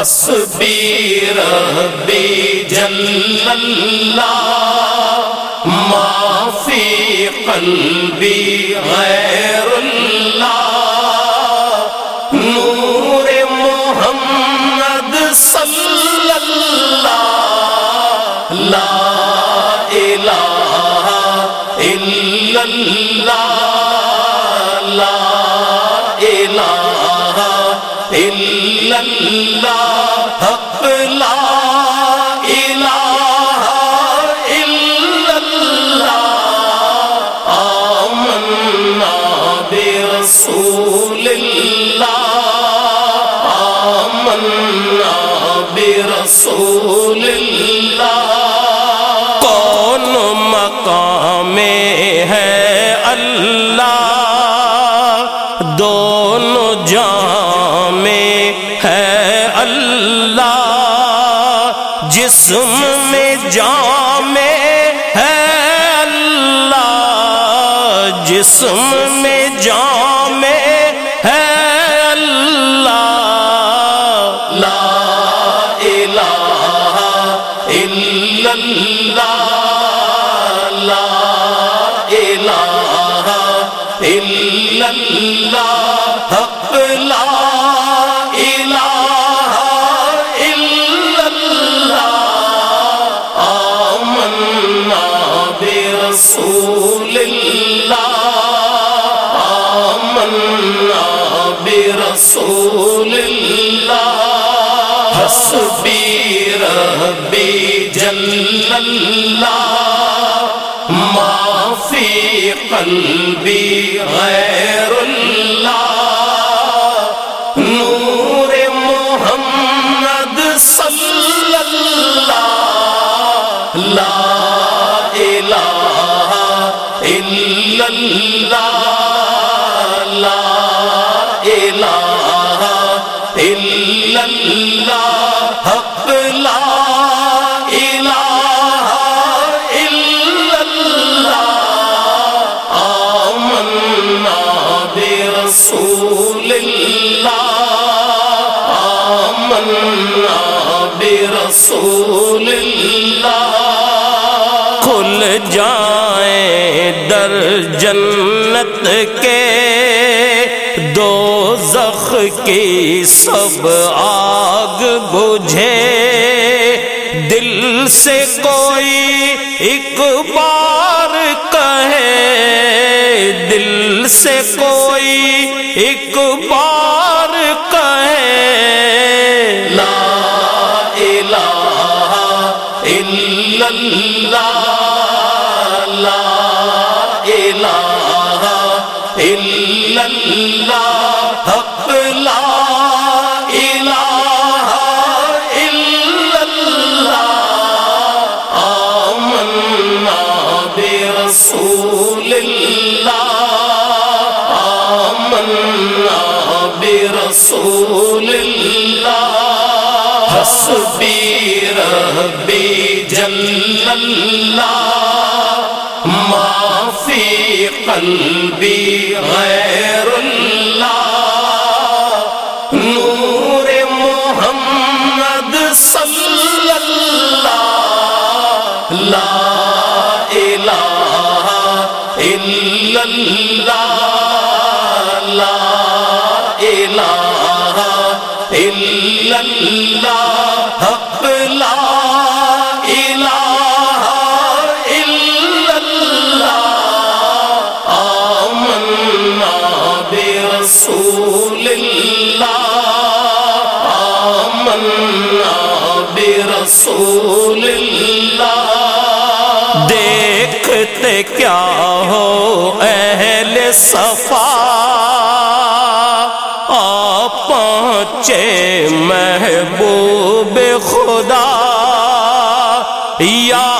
حسبی ربی جل اللہ ما فی قلبی غیر اللہ، نور محمد صلی اللہ، لا الہ الا اللہ، لا الہ اللہ حق لا الہ الا اللہ آمنا برسول اللہ آمنا برسول اللہ اللہ جسم میں جام ہے اللہ جسم میں جام ہے اللہ لا الہ الا اللہ لا الہ الا اللہ حق لا برسول اللہ، حسبی ربی جل اللہ ما فی قلبی غیر اللہ، نور محمد صلی اللہ، لا الہ الا اللہ، لا الہ الا اللہ حق لا الہ الا اللہ آمنا برسول اللہ آمنا برسول اللہ کھل جائیں در جنت کے دو زخ کی سب آگ بجھے۔ دل سے کوئی ایک بار کہے۔ دل سے کوئی ایک بار کہے۔ لا الہ الا اللہ، لا الہ الا اللہ حق لا الہ الا اللہ آمنا برسول اللہ آمنا برسول اللہ حسبی ربی جل اللہ ما قلبی غیر اللہ، نور محمد صلی اللہ، لا الہ الا اللہ، لا الہ الا اللہ، حق لا آمنا برسول اللہ۔ دیکھتے کیا ہو اہل صفا۔ آپ پہنچے محبوب خدا۔ یا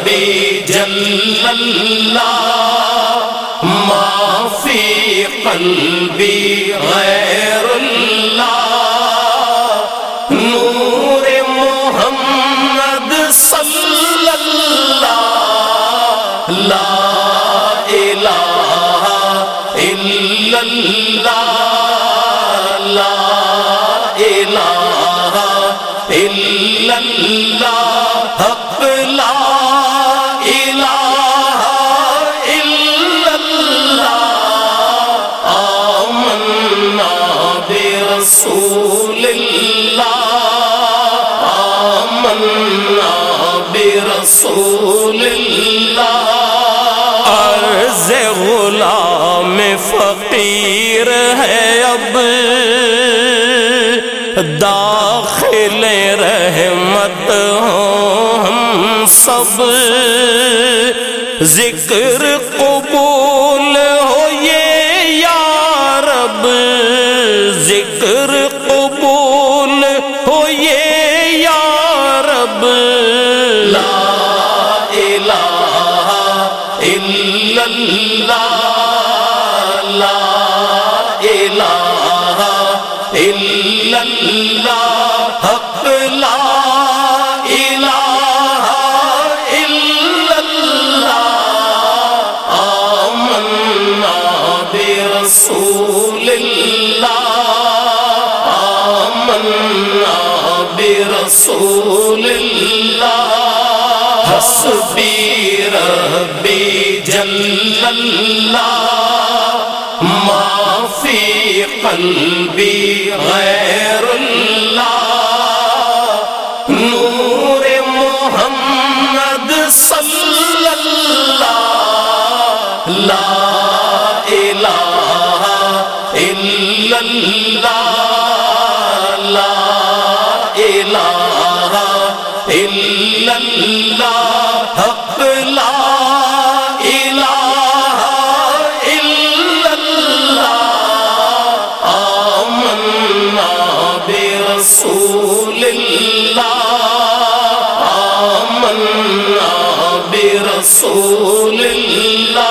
جل اللہ ما فی قلبی غیر اللہ، نور محمد صلی اللہ، لا الہ الا اللہ، لا الہ الا اللہ، حق لا برسول اللہ۔ عرض غلام فقیر ہے اب۔ داخل رحمت ہو ہم سب۔ ذکر رب لا الہ الا اللہ لا الہ الا اللہ حق برسول اللہ، حسبی ربی جل اللہ ما فی قلبی غیر اللہ، نور محمد صلی اللہ، لا الہ الا اللہ، لا الہ الا اللہ حق لا الہ الا اللہ آمنا برسول اللہ آمنا برسول اللہ